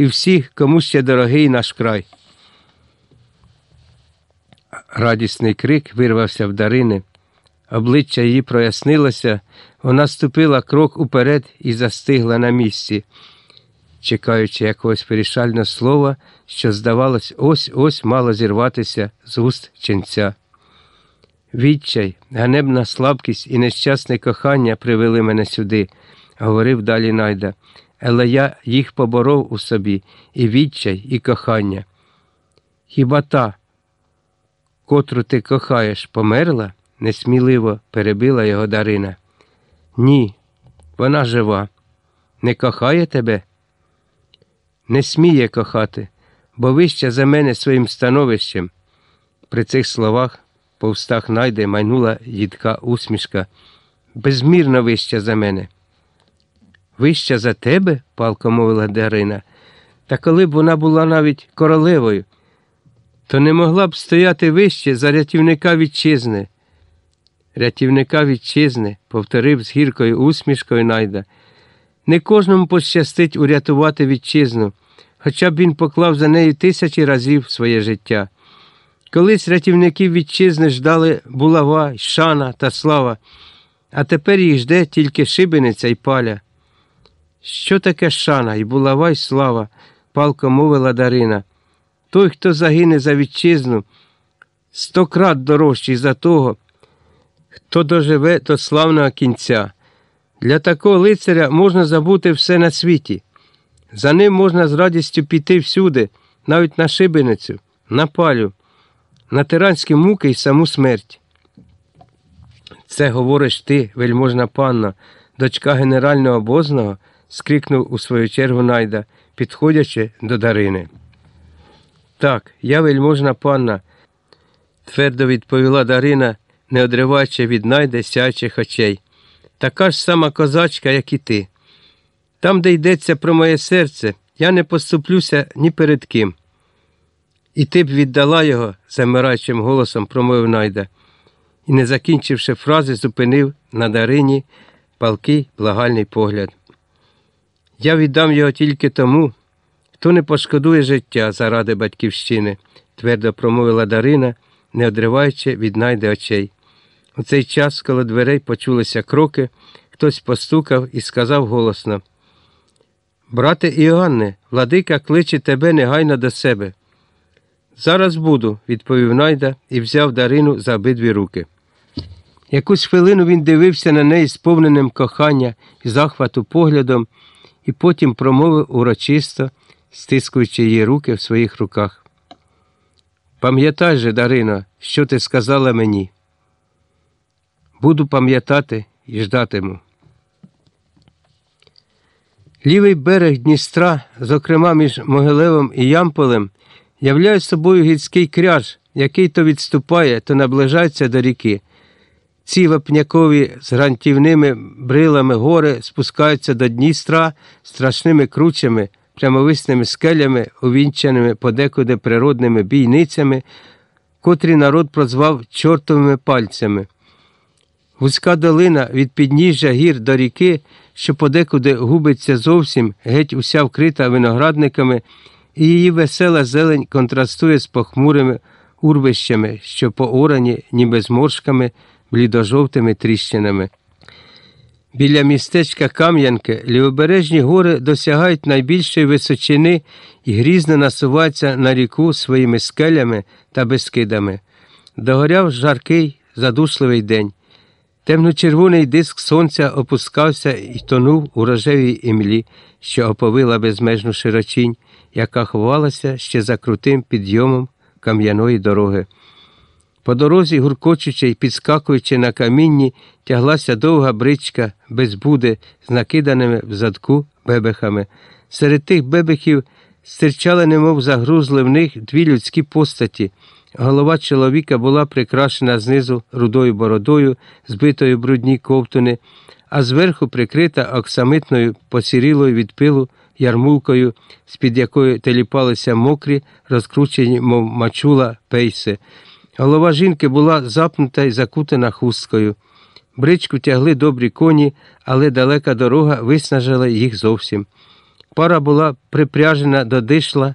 і всіх, кому ще дорогий наш край. Радісний крик вирвався в Дарини. Обличчя її прояснилося, вона ступила крок уперед і застигла на місці, чекаючи якогось вирішального слова, що, здавалось, ось ось мало зірватися з уст ченця. Відчай, ганебна слабкість і нещасне кохання привели мене сюди, говорив далі Найда. Але я їх поборов у собі і відчай, і кохання. Хіба та, котру ти кохаєш, померла? несміливо перебила його Дарина. Ні, вона жива. Не кохає тебе? Не сміє кохати, бо вище за мене своїм становищем. При цих словах по встах найде майнула їдка усмішка. Безмірно вища за мене. Вища за тебе, палко мовила Дарина, та коли б вона була навіть королевою, то не могла б стояти вище за рятівника вітчизни. Рятівника вітчизни, повторив з гіркою усмішкою найда. Не кожному пощастить урятувати вітчизну, хоча б він поклав за нею тисячі разів своє життя. Колись рятівників вітчизни ждали булава, шана та слава, а тепер їх жде тільки шибениця й паля. Що таке шана і булава й слава? палко мовила Дарина. Той, хто загине за вітчизну, сто крат дорожчий за того, хто доживе до славного кінця. Для такого лицаря можна забути все на світі. За ним можна з радістю піти всюди, навіть на шибеницю, на палю, на тиранські муки й саму смерть. Це говориш ти, вельможна панна, дочка генерального обозного, скрикнув у свою чергу найда, підходячи до Дарини. Так, я вельможна панна, твердо відповіла Дарина, не одриваючи від найде сяючих очей. Така ж сама козачка, як і ти. Там, де йдеться про моє серце, я не поступлюся ні перед ким. І ти б віддала його, замираючим голосом промовив найда, і, не закінчивши фрази, зупинив на Дарині палкий благальний погляд. Я віддам його тільки тому, хто не пошкодує життя заради батьківщини, твердо промовила Дарина, не одриваючи від найди очей. У цей час коло дверей почулися кроки, хтось постукав і сказав голосно Брате Іоанне, владика кличе тебе негайно до себе. Зараз буду, відповів найда і взяв Дарину за обидві руки. Якусь хвилину він дивився на неї сповненим кохання і захвату поглядом, і потім промовив урочисто, стискуючи її руки в своїх руках. Пам'ятай же, Дарино, що ти сказала мені. Буду пам'ятати і ждатиму. Лівий берег Дністра, зокрема між Могилевом і Ямполем, являє собою гірський кряж, який то відступає, то наближається до ріки. Ці вапнякові з грантівними брилами гори спускаються до Дністра страшними кручами, прямовисними скелями, увінчаними подекуди природними бійницями, котрі народ прозвав чортовими пальцями. Вузька долина від підніжжя гір до ріки, що подекуди губиться зовсім, геть уся вкрита виноградниками, і її весела зелень контрастує з похмурими урвищами, що поорані, ніби зморшками, блідожовтими тріщинами. Біля містечка Кам'янки лівобережні гори досягають найбільшої височини і грізно насуваються на ріку своїми скелями та безкидами. Догоряв жаркий, задушливий день. Темно-червоний диск сонця опускався і тонув у рожевій імлі, що оповила безмежну широчінь, яка ховалася ще за крутим підйомом кам'яної дороги. По дорозі, гуркочучи й підскакуючи на камінні, тяглася довга бричка без буди з накиданими в задку бебехами. Серед тих бебехів стирчали, немов загрузли в них дві людські постаті. Голова чоловіка була прикрашена знизу рудою бородою, збитою брудні ковтуни, а зверху прикрита оксамитною посірілою від пилу ярмулкою, з-під якої теліпалися мокрі, розкручені, мов мачула пейси. Голова жінки була запнута й закутана хусткою. Бричку тягли добрі коні, але далека дорога виснажила їх зовсім. Пара була припряжена до дишла,